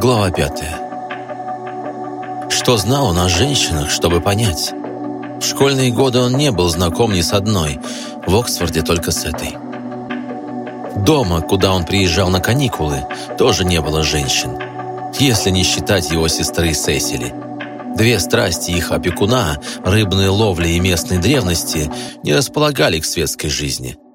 Глава пятая. Что знал он о женщинах, чтобы понять? В школьные годы он не был знаком ни с одной, в Оксфорде только с этой. Дома, куда он приезжал на каникулы, тоже не было женщин, если не считать его сестры Сесили. Две страсти их опекуна, рыбные ловли и местной древности, не располагали к светской жизни –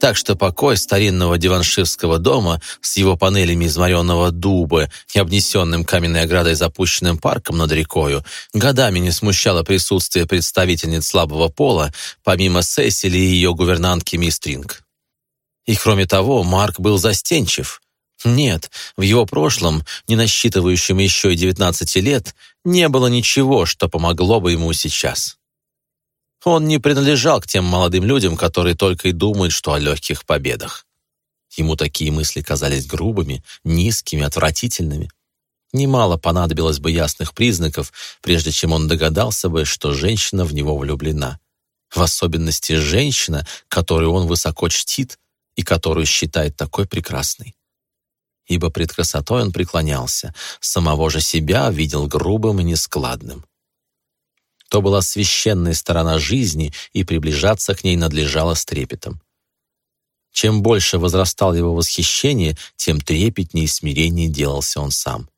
так что покой старинного диванширского дома с его панелями из моренного дуба и обнесенным каменной оградой запущенным парком над рекою годами не смущало присутствие представительниц слабого пола, помимо Сесили и ее гувернантки мисс Тринг. И кроме того, Марк был застенчив. Нет, в его прошлом, не насчитывающем еще и 19 лет, не было ничего, что помогло бы ему сейчас. Он не принадлежал к тем молодым людям, которые только и думают, что о легких победах. Ему такие мысли казались грубыми, низкими, отвратительными. Немало понадобилось бы ясных признаков, прежде чем он догадался бы, что женщина в него влюблена. В особенности женщина, которую он высоко чтит и которую считает такой прекрасной. Ибо пред красотой он преклонялся, самого же себя видел грубым и нескладным. То была священная сторона жизни, и приближаться к ней надлежало с трепетом. Чем больше возрастал его восхищение, тем трепетнее и смиреннее делался он сам.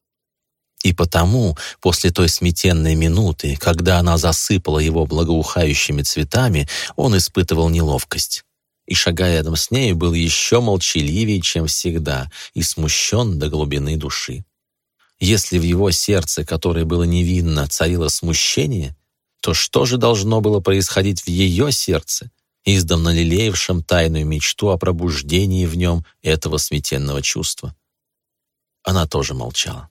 И потому, после той сметенной минуты, когда она засыпала его благоухающими цветами, он испытывал неловкость. И, шагая рядом с нею, был еще молчаливее, чем всегда, и смущен до глубины души. Если в его сердце, которое было невинно, царило смущение, то что же должно было происходить в ее сердце, издавна лелеявшем тайную мечту о пробуждении в нем этого сметенного чувства? Она тоже молчала.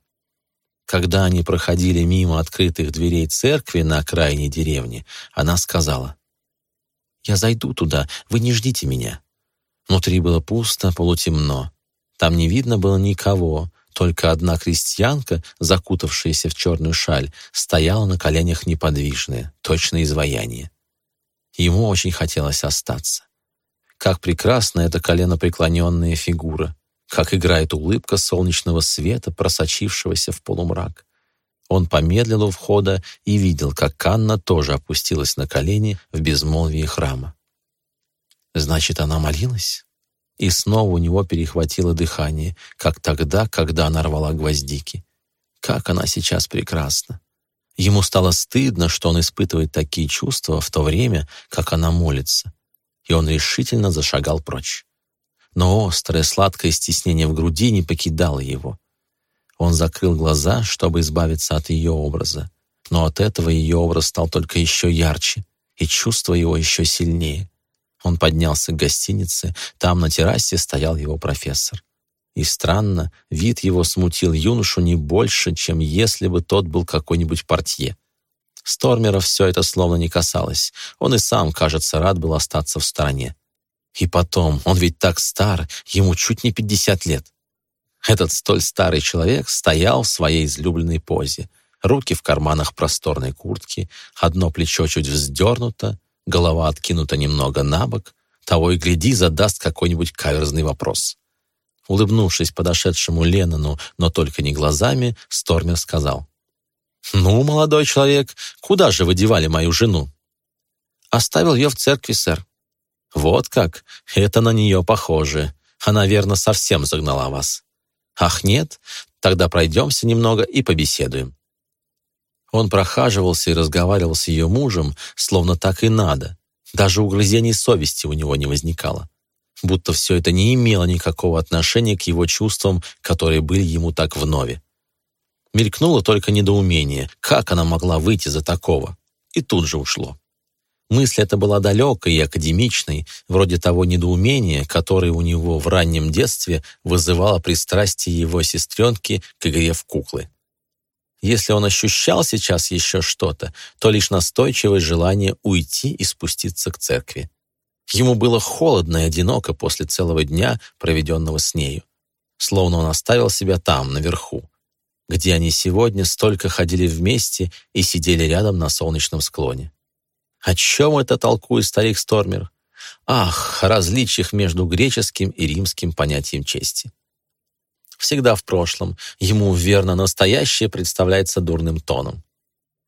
Когда они проходили мимо открытых дверей церкви на окраине деревни, она сказала, «Я зайду туда, вы не ждите меня». Внутри было пусто, полутемно. Там не видно было никого, только одна крестьянка, закутавшаяся в черную шаль, стояла на коленях неподвижная, точно изваяние. Ему очень хотелось остаться. Как прекрасна эта коленопреклоненная фигура, как играет улыбка солнечного света, просочившегося в полумрак. Он помедлил у входа и видел, как Анна тоже опустилась на колени в безмолвии храма. Значит, она молилась? И снова у него перехватило дыхание, как тогда, когда она рвала гвоздики. Как она сейчас прекрасна! Ему стало стыдно, что он испытывает такие чувства в то время, как она молится, и он решительно зашагал прочь. Но острое сладкое стеснение в груди не покидало его. Он закрыл глаза, чтобы избавиться от ее образа, но от этого ее образ стал только еще ярче, и чувство его еще сильнее. Он поднялся к гостинице, там на террасе стоял его профессор. И странно, вид его смутил юношу не больше, чем если бы тот был какой-нибудь портье. Стормера все это словно не касалось. Он и сам, кажется, рад был остаться в стороне. И потом, он ведь так стар, ему чуть не пятьдесят лет. Этот столь старый человек стоял в своей излюбленной позе. Руки в карманах просторной куртки, одно плечо чуть вздернуто, голова откинута немного на бок, того и гляди, задаст какой-нибудь каверзный вопрос. Улыбнувшись подошедшему Леннону, но только не глазами, Стормер сказал. «Ну, молодой человек, куда же вы девали мою жену?» «Оставил ее в церкви, сэр». «Вот как? Это на нее похоже. Она, верно, совсем загнала вас». «Ах, нет? Тогда пройдемся немного и побеседуем». Он прохаживался и разговаривал с ее мужем, словно так и надо. Даже угрызений совести у него не возникало. Будто все это не имело никакого отношения к его чувствам, которые были ему так вновь. Мелькнуло только недоумение, как она могла выйти за такого. И тут же ушло. Мысль эта была далекой и академичной, вроде того недоумения, которое у него в раннем детстве вызывало пристрастие его сестренки к игре в куклы. Если он ощущал сейчас еще что-то, то лишь настойчивое желание уйти и спуститься к церкви. Ему было холодно и одиноко после целого дня, проведенного с нею. Словно он оставил себя там, наверху, где они сегодня столько ходили вместе и сидели рядом на солнечном склоне. О чем это толкует старик Стормер? Ах, о различиях между греческим и римским понятием чести. Всегда в прошлом. Ему, верно, настоящее представляется дурным тоном.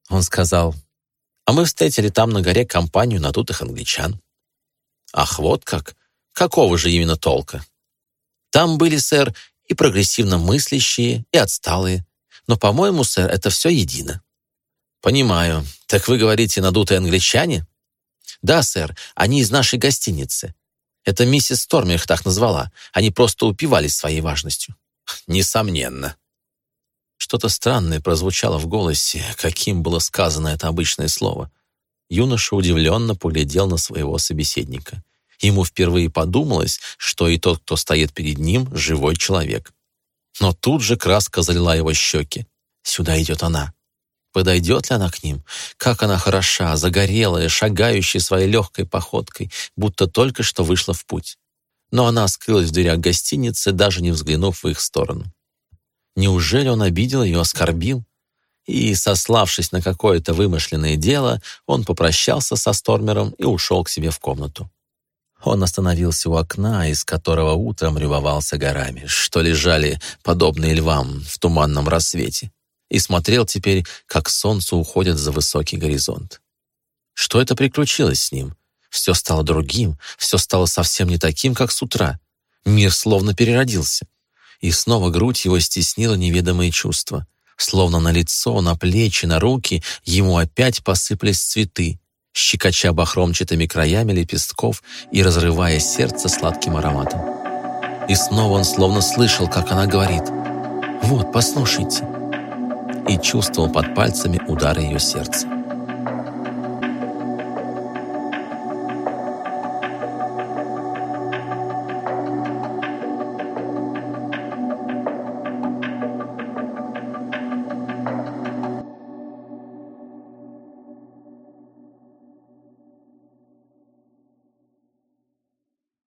Он сказал, а мы встретили там на горе компанию надутых англичан. Ах, вот как! Какого же именно толка? Там были, сэр, и прогрессивно мыслящие, и отсталые. Но, по-моему, сэр, это все едино. Понимаю. Так вы говорите, надутые англичане? Да, сэр, они из нашей гостиницы. Это миссис Стормер их так назвала. Они просто упивались своей важностью. Несомненно. Что-то странное прозвучало в голосе, каким было сказано это обычное слово. Юноша удивленно поглядел на своего собеседника. Ему впервые подумалось, что и тот, кто стоит перед ним, живой человек. Но тут же краска залила его щеки. Сюда идет она. Подойдет ли она к ним? Как она хороша, загорелая, шагающая своей легкой походкой, будто только что вышла в путь. Но она скрылась в дверях гостиницы, даже не взглянув в их сторону. Неужели он обидел ее, оскорбил? И, сославшись на какое-то вымышленное дело, он попрощался со Стормером и ушел к себе в комнату. Он остановился у окна, из которого утром ревовался горами, что лежали, подобные львам, в туманном рассвете и смотрел теперь, как солнце уходит за высокий горизонт. Что это приключилось с ним? Все стало другим, все стало совсем не таким, как с утра. Мир словно переродился. И снова грудь его стеснила неведомые чувства. Словно на лицо, на плечи, на руки ему опять посыпались цветы, щекоча бахромчатыми краями лепестков и разрывая сердце сладким ароматом. И снова он словно слышал, как она говорит «Вот, послушайте, и чувствовал под пальцами удары ее сердца.